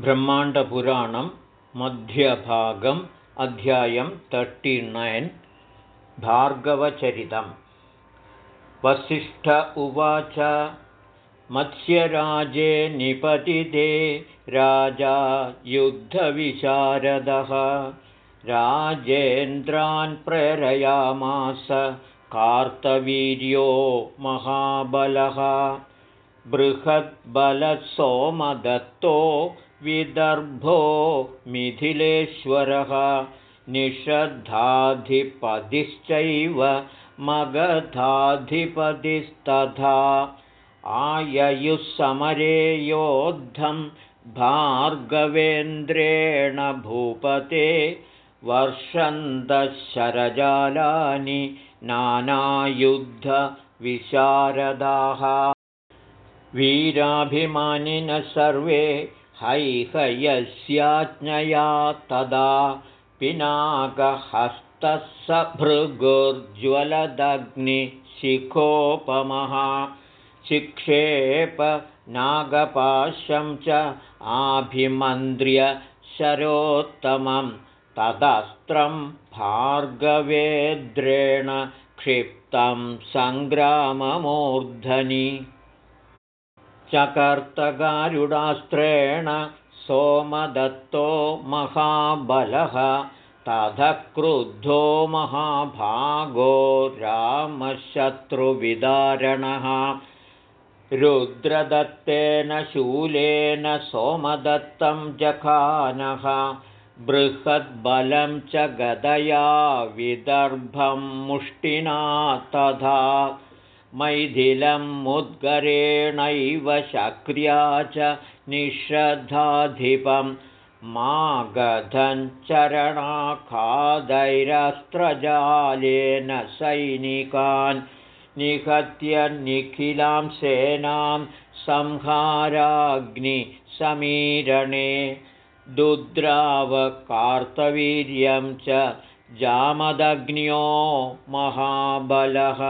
ब्रह्माण्डपुराणं मध्यभागम् अध्यायं तर्टिनैन् भार्गवचरितम्। वसिष्ठ उवाच मत्स्यराजे निपतिते राजा युद्धविशारदः। राजेन्द्रान् प्रेरयामास कार्तवीर्यो महाबलः। बृहद्बलसोमदत्तो विदर्भो मिथिलेश्वरः निषद्धाधिपतिश्चैव मगधाधिपतिस्तथा आययुः समरे योद्धं भार्गवेन्द्रेण भूपते वर्षन्तशरजालानि नानायुद्धविशारदाः वीराभिमानिनः सर्वे हैहयस्याज्ञया तदा पिनाकहस्तः स भृगुर्ज्वलदग्निशिखोपमः शिक्षेप नागपाशं च आभिमन्द्र्य शरोत्तमं। तदस्त्रं भार्गवेद्रेण क्षिप्तं सङ्ग्राममूर्धनि चकर्तगारुडास्त्रेण सोमदत्तो महाबलः ततः क्रुद्धो महाभागो रामशत्रुविदारणः। रुद्रदत्तेन शूलेन सोमदत्तं जखानः बृहद्बलं च गदया विदर्भं मुष्टिना तथा मैथिलं मुद्गरेणैव शक्र्या च निषधाधिपं मागधञ्चरणाखादैरस्त्रजालेन सैनिकान् निहत्य निखिलां सेनां संहाराग्निसमीरणे। दुद्रावकार्तवीर्यं च जामदग्न्यो महाबलः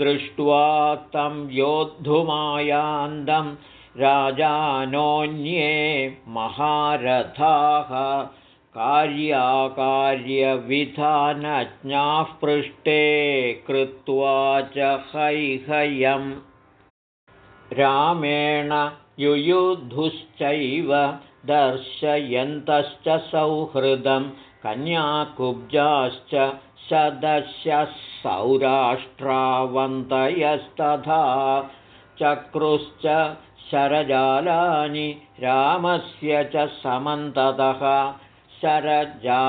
दृष्ट्वा तं योद्धुमायान्दं राजानोऽन्ये महारथाः कार्याकार्यविधानज्ञाः पृष्टे कृत्वा च हैहयम् रामेण युयुधुश्चैव दर्शयन्तश्च सौहृदं कन्याकुब्जाश्च सदस्यः सौराष्ट्रावन्तयस्तथा चक्रुश्च शरजालानि रामस्य च समन्ततः शरजालावृतस्तेषां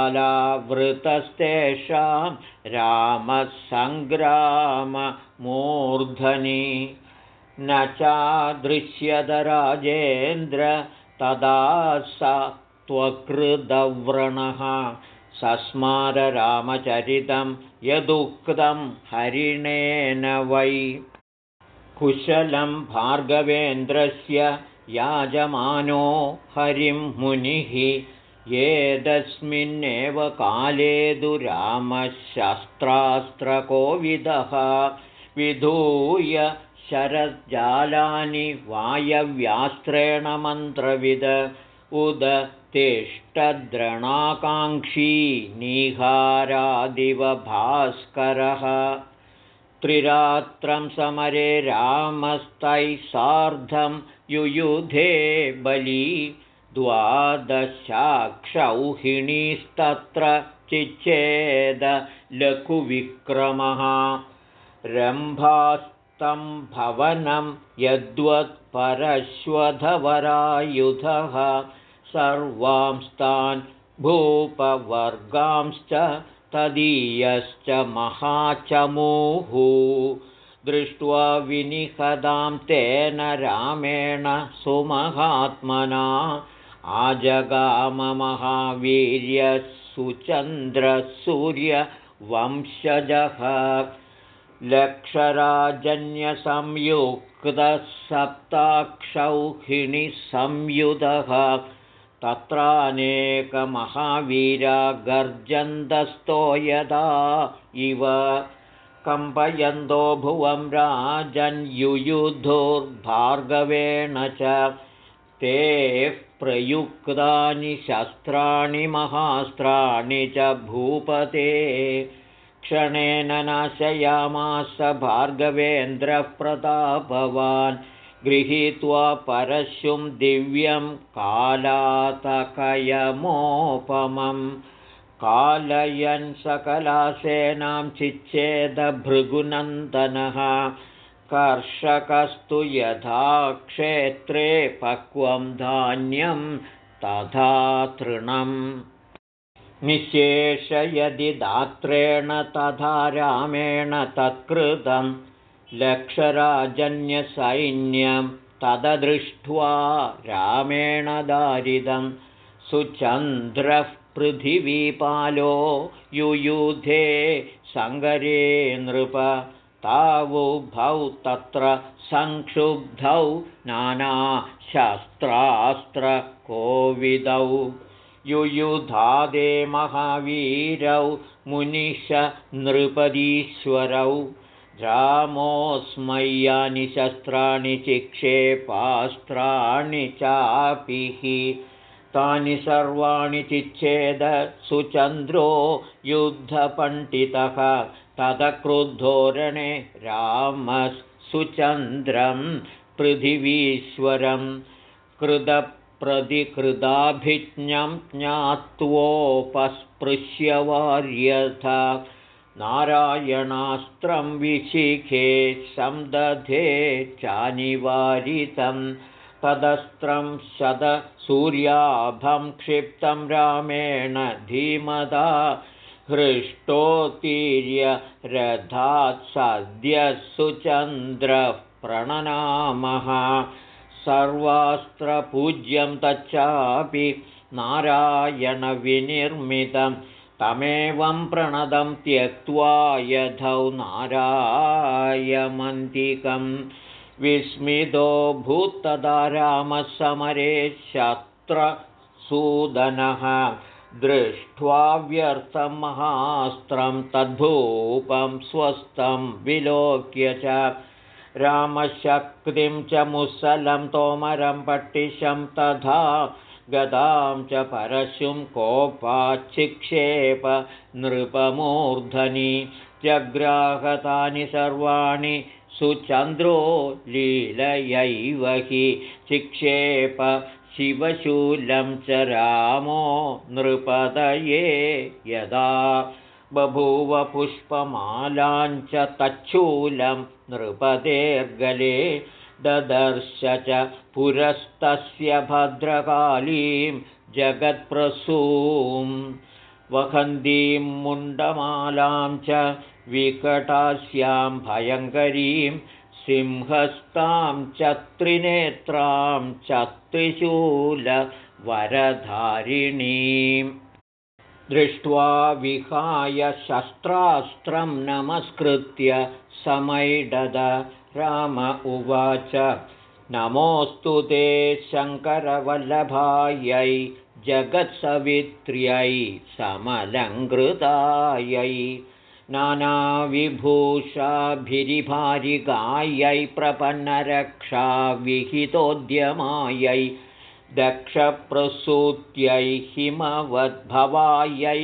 रामः सङ्ग्राममूर्धनि न चादृश्यदराजेन्द्र तदा स त्वकृदव्रणः सस्माररामचरितं यदुक्तं हरिणेन वै। कुशलं भार्गवेन्द्रस्य याजमानो हरिं मुनिः। येदस्मिन्नेव काले दुरामशस्त्रास्त्रकोविदः विधूय शरज्जालानि वायव्यास्त्रेण मन्त्रविद। उद तिष्ठद्रणाकाङ्क्षी निहारादिव भास्करः त्रिरात्रं समरे रामस्तैः सार्धं युयुधे बली। द्वादशाक्षौहिणीस्तत्र चिच्छेदलघुविक्रमः रम्भास्तं भवनं यद्वत्परश्वधवरायुधः सर्वांस्तान् भूपवर्गांश्च तदीयश्च महाचमूः। दृष्ट्वा विनिहदां तेन रामेण सुमहात्मना आजगाममहावीर्यसुचन्द्रसूर्यवंशजः। लक्षराजन्यसंयुक्तः सप्ताक्षौहिणीसंयुधः तत्रानेकमहावीरा गर्जन्तस्तो यदा इव कम्पयन्तो भुवं राजन्युयुधुर्भार्गवेण च ते प्रयुक्तानि शस्त्राणि महास्त्राणि च भूपते। क्षणेन नाशयामास भार्गवेन्द्रः प्रतापवान् गृहीत्वा परशुं दिव्यं कालातकयमोपमं। कालयन् सकलासेनां चिच्छेदभृगुनन्दनः। कर्षकस्तु यथा क्षेत्रे पक्वं धान्यं तथा तृणम्। निःशेष यदि दात्रेण तथा रामेण तत्कृतं लक्षराजन्यसैन्यं तददृष्ट्वा रामेण दारिदं सुचन्द्रः पृथिवीपालो युयुधे सङ्गरे नृप तावुभौ तत्र संक्षुब्धौ नानाशस्त्रास्त्रकोविदौ। युयुधादे महावीरौ मुनिश नृपदीश्वरौ रामोऽस्मय्यानि शस्त्राणि चिक्षेपास्त्राणि चापिः। तानि सर्वाणि चिच्छेद सुचन्द्रो युद्धपण्डितः। तदक्रुद्धोरणे रामः सुचन्द्रं पृथिवीश्वरं कृतप्रतिकृदाभिज्ञं ज्ञात्वोपस्पृश्यवार्यथ नारायणास्त्रं विशिखे संदधे चानिवारितं तदस्त्रं शतसूर्याभं क्षिप्तं रामेण धीमदा हृष्टोत्तीर्य रथात् सद्यः सुचन्द्रः प्रणनामः सर्वास्त्रपूज्यं तच्चापि नारायणविनिर्मितं तमेवं प्रणदं त्यक्त्वा यथौ नारायमन्तिकं विस्मितो भूत्तदा रामः समरे शत्रसूदनः दृष्ट्वा व्यर्थं महास्त्रं तद्भूपं स्वस्थं विलोक्य च रामशक्तिं च मुसलं तोमरं पट्टिशं तथा गदां च परशुं कोपाच्छिक्षेप नृपमूर्धनि जग्राहतानि सर्वाणि सुचन्द्रो लीलयैव हि चिक्षेप शिवशूलं च रामो नृपदये यदा बभूव पुष्पमालाञ्च तच्छूलं नृपतेर्गले ददर्श च पुरस्तस्य भद्रकालीं जगत्प्रसूं। वहन्तीं मुण्डमालां च विकटास्यां भयङ्करीं सिंहस्तां च त्रिनेत्रां च त्रिशूलवरधारिणीम् दृष्ट्वा विहाय शस्त्रास्त्रं नमस्कृत्य समैडद राम उवाच। नमोऽस्तु ते शङ्करवल्लभायै जगत्सवित्र्यै समलङ्कृतायै नानाविभूषाभिरिभारिकायै प्रपन्नरक्षाविहितोद्यमायै दक्षप्रसूत्यै हिमवद्भवायै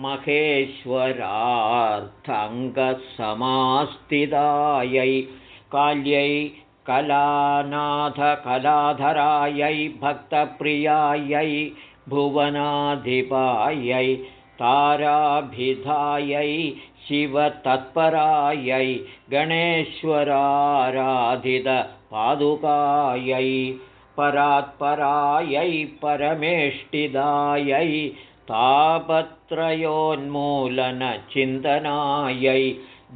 महेश्वरार्थङ्गसमास्थितायै काल्यै कलानाथकलाधरायै भक्तप्रियायै भुवनाधिपायै ताराभिधायै शिवतत्परायै गणेश्वराराधितपादुकायै परात्परायै परमेष्टिदायै तापत्रयोन्मूलनचिन्तनायै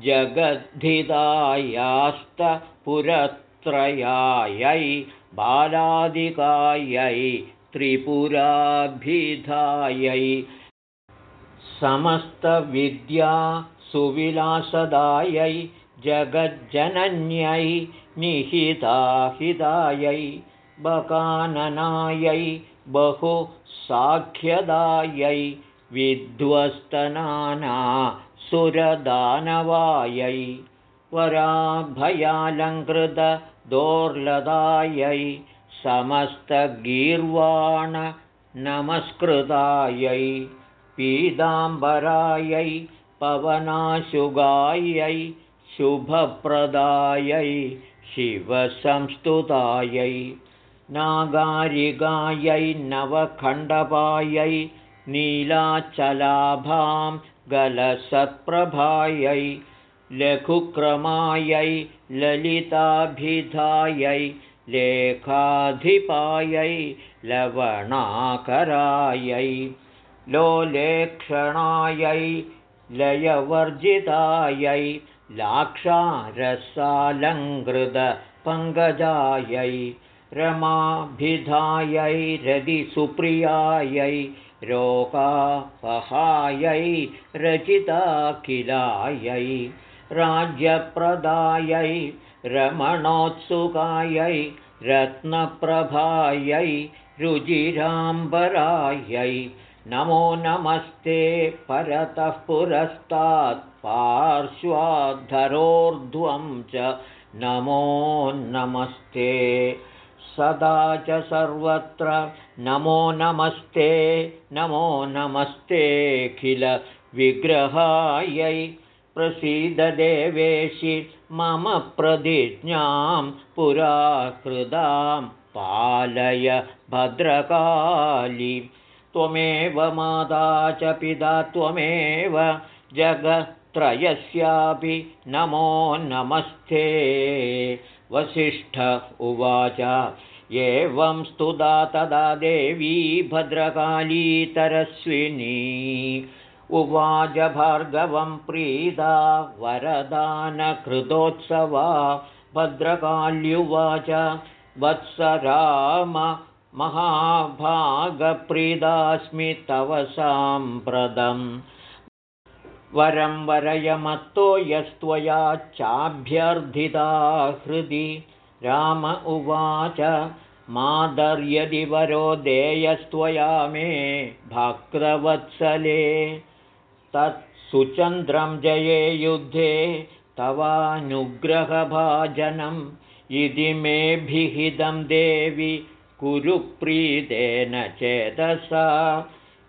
जगद्धिदायास्तपुरत्रयायै बालादिकायै त्रिपुराभिधायै। समस्तविद्या सुविलासदायै जगज्जनन्यै निहिताहिदायै बकाननायै बहुसाख्यदायै विध्वस्तनाना समस्तगीर्वाणनमस्कृतायै पीताम्बरायै पवनाशुगायै शुभप्रदायै शिवसंस्तुतायै नागारिगायै नवखण्डपायै नीलाचलाभां गलसत्प्रभायै लघुक्रमायै ललिताभिधायै लेखाधिपायै लवणाकरायै लोलेक्षणायै लयवर्जितायै लाक्षारसालङ्कृतपङ्कजायै रमाभिधायै रदिसुप्रियायै रोगापहायै रचिताखिलायै राज्यप्रदायै रमणोत्सुकायै रत्नप्रभायै रुजिराम्बरायै नमो नमस्ते परतः पुरस्तात् पार्श्वाद्धरोर्ध्वं च नमो नमस्ते सदा च सर्वत्र। नमो नमस्ते नमो नमस्तेऽखिलविग्रहायै प्रसीददेवेशि मम प्रतिज्ञां पुराकृदां पालय भद्रकाली। त्वमेव माता च पिता त्वमेव जगत्त्रयस्यापि। नमो नमस्ते वसिष्ठ उवाच। एवं स्तुता तदा देवी भद्रकालीतरस्विनी। उवाच भार्गवं प्रीता वरदानकृतोत्सवा। भद्रकाल्युवाच वत्स राम महाभागप्रीदास्मि तव साम्प्रदम् वरं वरयमत्तो यस्त्वया चाभ्यर्थिता हृदि। राम उवाच मादर्यदि वरो देयस्त्वया मे भक्तवत्सले तत्सुचन्द्रं जये युद्धे तवानुग्रहभाजनम् इति मेभिहितं देवि कुरुप्रीतेन चेतसा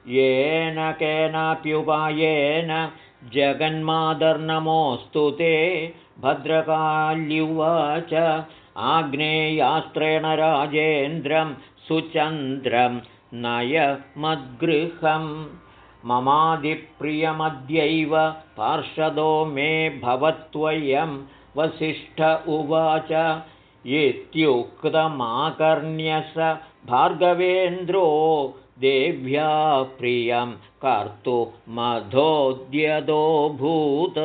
येन केनाप्युपायेन जगन्मादर्नमोऽस्तु ते भद्रकाल्युवाच आग्नेयास्त्रेण राजेन्द्रं सुचन्द्रं नय मद्गृहं। ममादिप्रियमद्यैव पार्षदो मे भवत्वयं वसिष्ठ उवाच इत्युक्तमाकर्ण्य स भार्गवेन्द्रो देव्या प्रियं कर्तुमधोद्यतोऽभूत्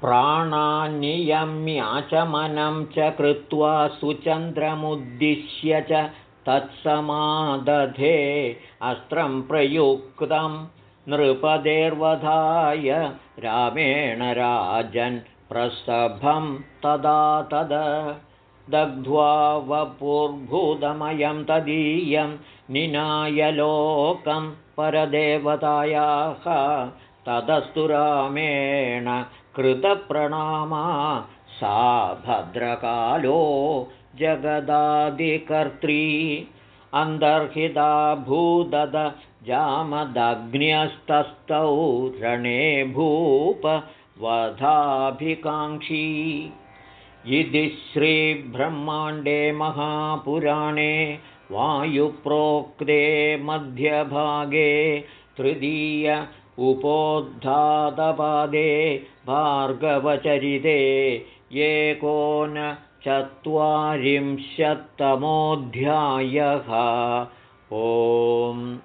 प्राणान्नियम्याचमनं च कृत्वा सुचन्द्रमुद्दिश्य च तत्समादधे अस्त्रं प्रयुक्तं नृपदेर्वधाय रामेण राजन् प्रसभं तदा तद दग्ध्वा वपुर्भूतमयं तदीयं निनायलोकं परदेवतायाः तदस्तु रामेण कृतप्रणामा सा भद्रकालो जगदादिकर्त्री अन्तर्हिता भूदद जामदग्न्यस्तस्थौ रणे भूप वधाभिकाङ्क्षी। इति श्रीब्रह्माण्डे महापुराणे वायुप्रोक्ते मध्यभागे तृतीय उपोद्धातपादे भार्गवचरिते एकोनचत्वारिंशत्तमोऽध्यायः। ओम्